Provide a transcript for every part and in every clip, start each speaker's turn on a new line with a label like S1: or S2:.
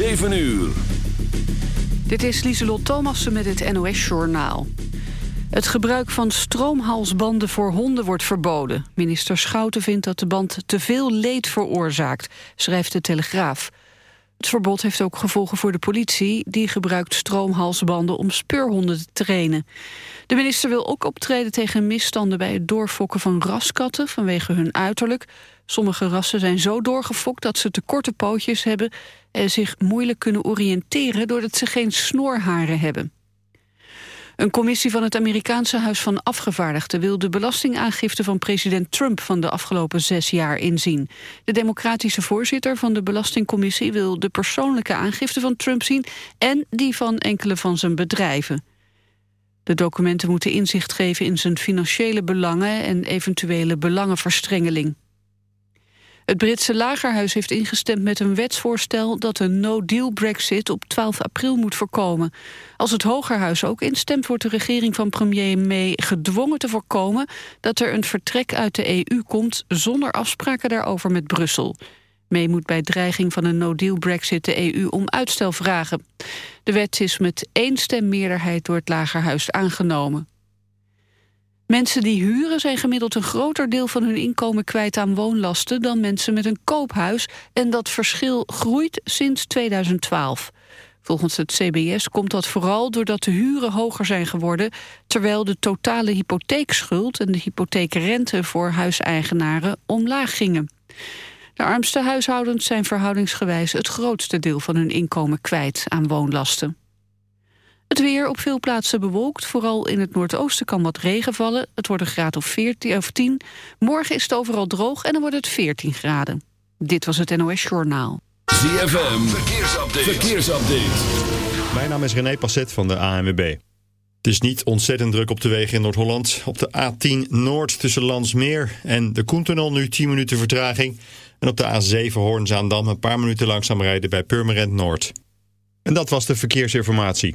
S1: 7 uur.
S2: Dit is Lieselot Thomassen met het NOS-journaal. Het gebruik van stroomhalsbanden voor honden wordt verboden. Minister Schouten vindt dat de band te veel leed veroorzaakt, schrijft de Telegraaf. Het verbod heeft ook gevolgen voor de politie. Die gebruikt stroomhalsbanden om speurhonden te trainen. De minister wil ook optreden tegen misstanden bij het doorfokken van raskatten vanwege hun uiterlijk. Sommige rassen zijn zo doorgefokt dat ze te korte pootjes hebben en zich moeilijk kunnen oriënteren doordat ze geen snoorharen hebben. Een commissie van het Amerikaanse Huis van Afgevaardigden wil de belastingaangifte van president Trump van de afgelopen zes jaar inzien. De democratische voorzitter van de Belastingcommissie wil de persoonlijke aangifte van Trump zien en die van enkele van zijn bedrijven. De documenten moeten inzicht geven in zijn financiële belangen en eventuele belangenverstrengeling. Het Britse lagerhuis heeft ingestemd met een wetsvoorstel dat een no-deal brexit op 12 april moet voorkomen. Als het Hogerhuis ook instemt wordt de regering van premier May gedwongen te voorkomen dat er een vertrek uit de EU komt zonder afspraken daarover met Brussel. May moet bij dreiging van een no-deal brexit de EU om uitstel vragen. De wet is met één stem meerderheid door het Lagerhuis aangenomen. Mensen die huren zijn gemiddeld een groter deel van hun inkomen kwijt aan woonlasten dan mensen met een koophuis en dat verschil groeit sinds 2012. Volgens het CBS komt dat vooral doordat de huren hoger zijn geworden... terwijl de totale hypotheekschuld en de hypotheekrente voor huiseigenaren omlaag gingen. De armste huishoudens zijn verhoudingsgewijs het grootste deel van hun inkomen kwijt aan woonlasten. Het weer op veel plaatsen bewolkt. Vooral in het noordoosten kan wat regen vallen. Het wordt een graad of, 14, of 10. Morgen is het overal droog en dan wordt het 14 graden. Dit was het NOS Journaal.
S1: ZFM, verkeersupdate. verkeersupdate.
S3: Mijn naam is René Passet van de ANWB. Het is niet ontzettend druk op de wegen in Noord-Holland. Op de A10 Noord tussen Landsmeer en de Koentunnel nu 10 minuten vertraging. En op de A7 Hoornzaandam een paar minuten langzaam rijden bij Purmerend Noord. En dat was de verkeersinformatie.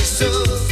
S4: so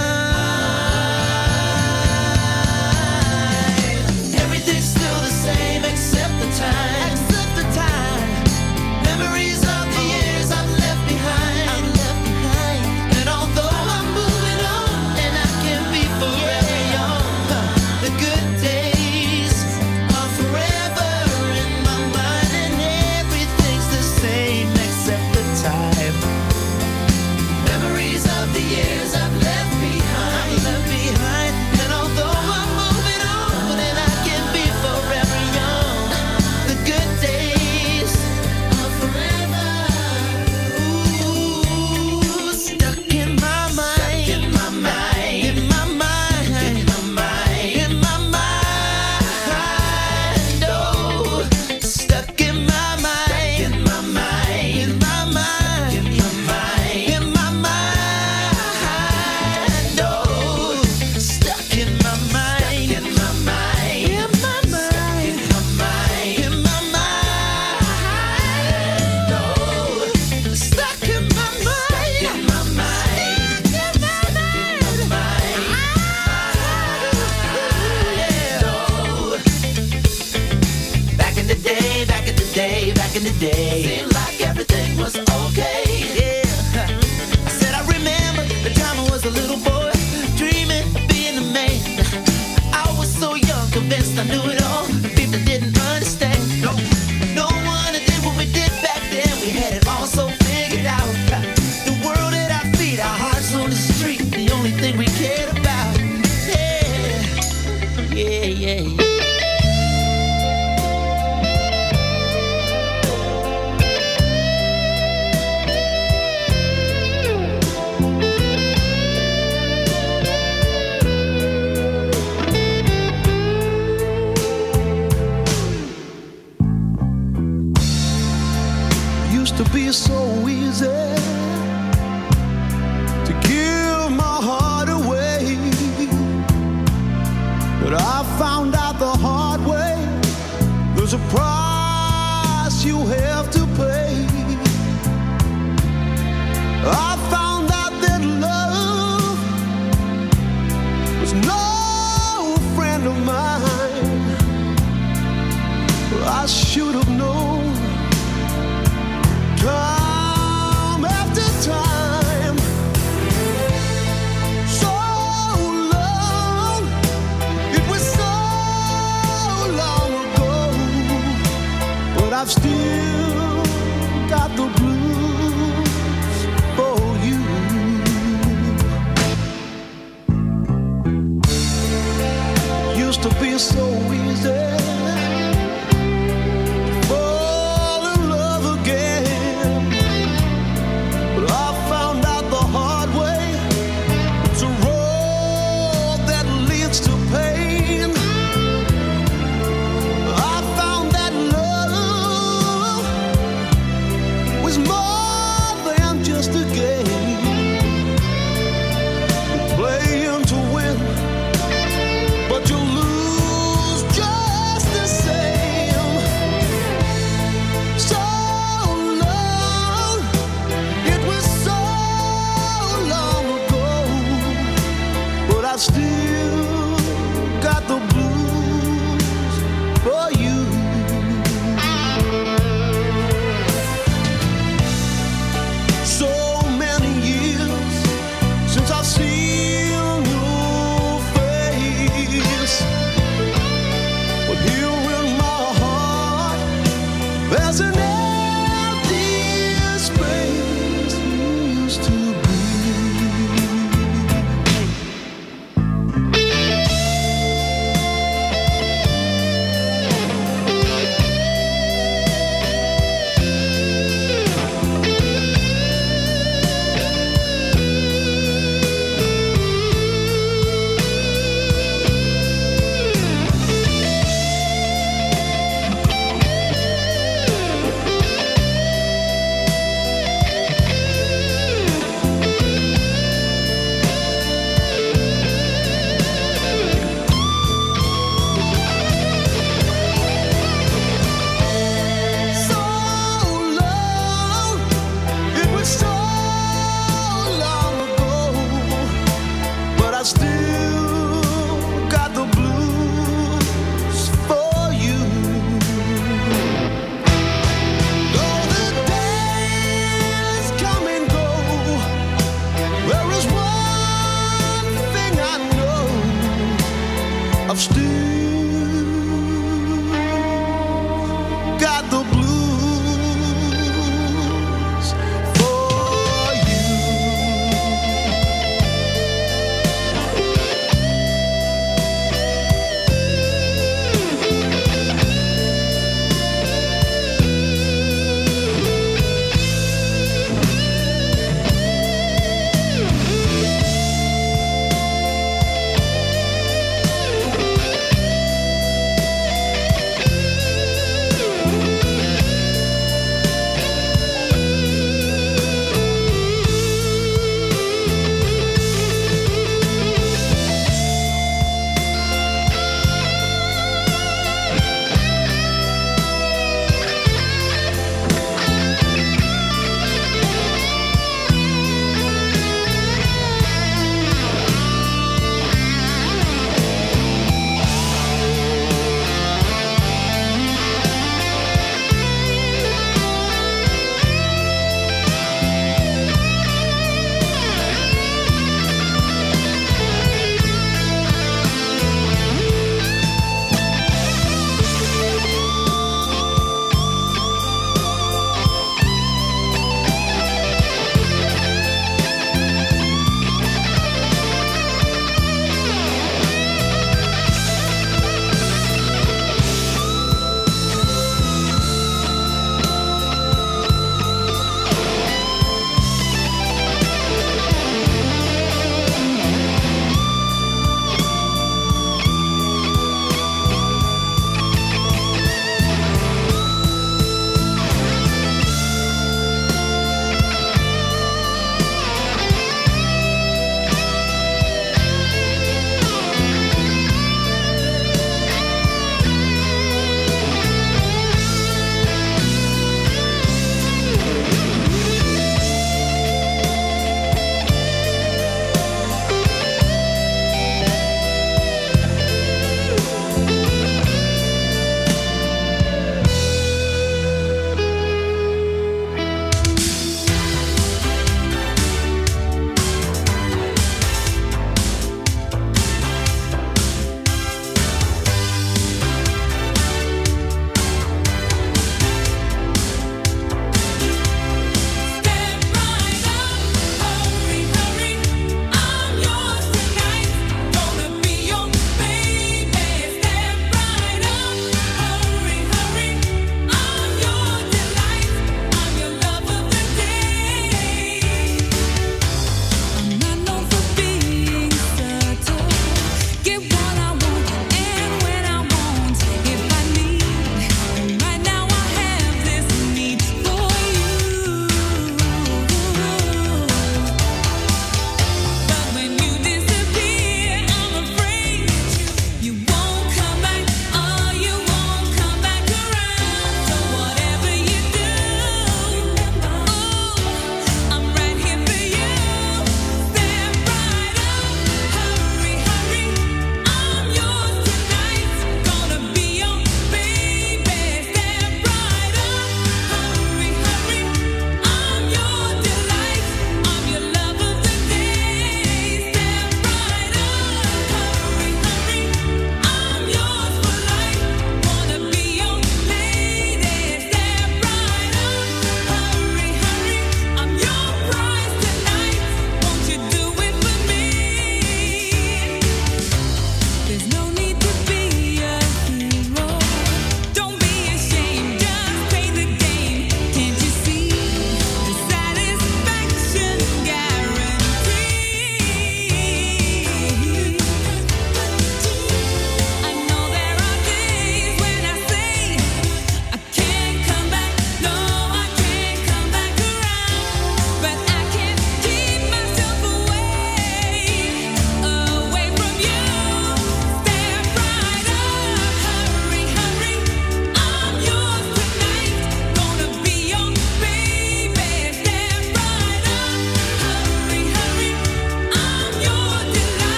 S5: surprise.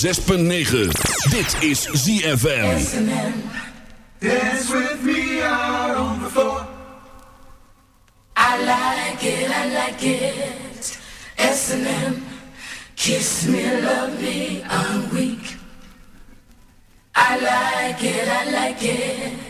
S1: 106.9. Dit is ZFM.
S5: Dance with me out on the floor.
S6: I like it, I like it. S&M, kiss me, love me, I'm weak. I like it, I like it.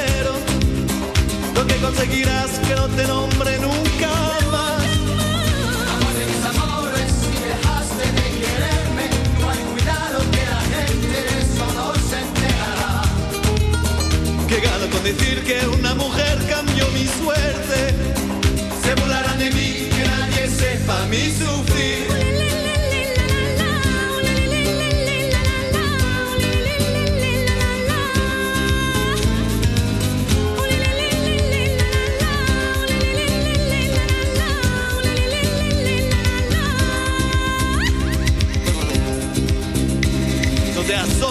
S7: conseguirás que no te nombre nunca más.
S8: Amor de mis amores, si dejaste de quererme, no hay cuidado que la gente de eso no se enterará.
S7: Que gano con decir que una mujer cambió mi suerte. Se burlarán de mí, que nadie sepa mi sufrir.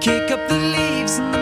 S9: kick up the leaves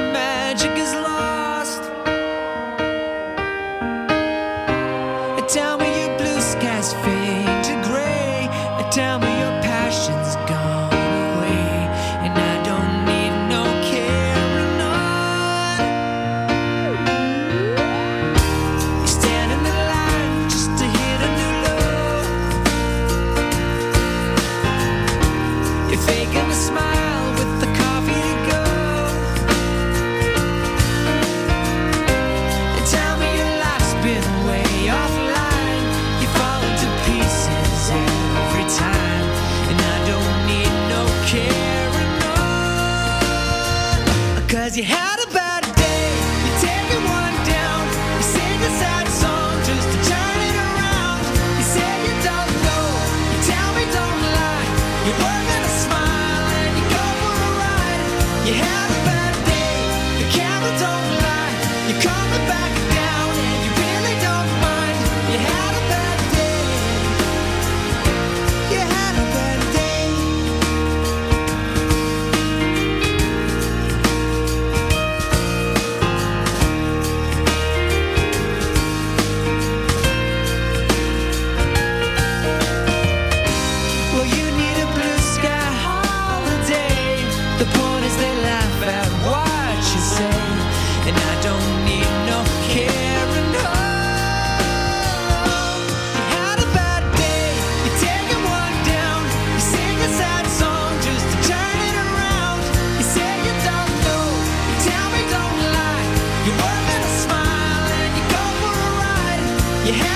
S9: You have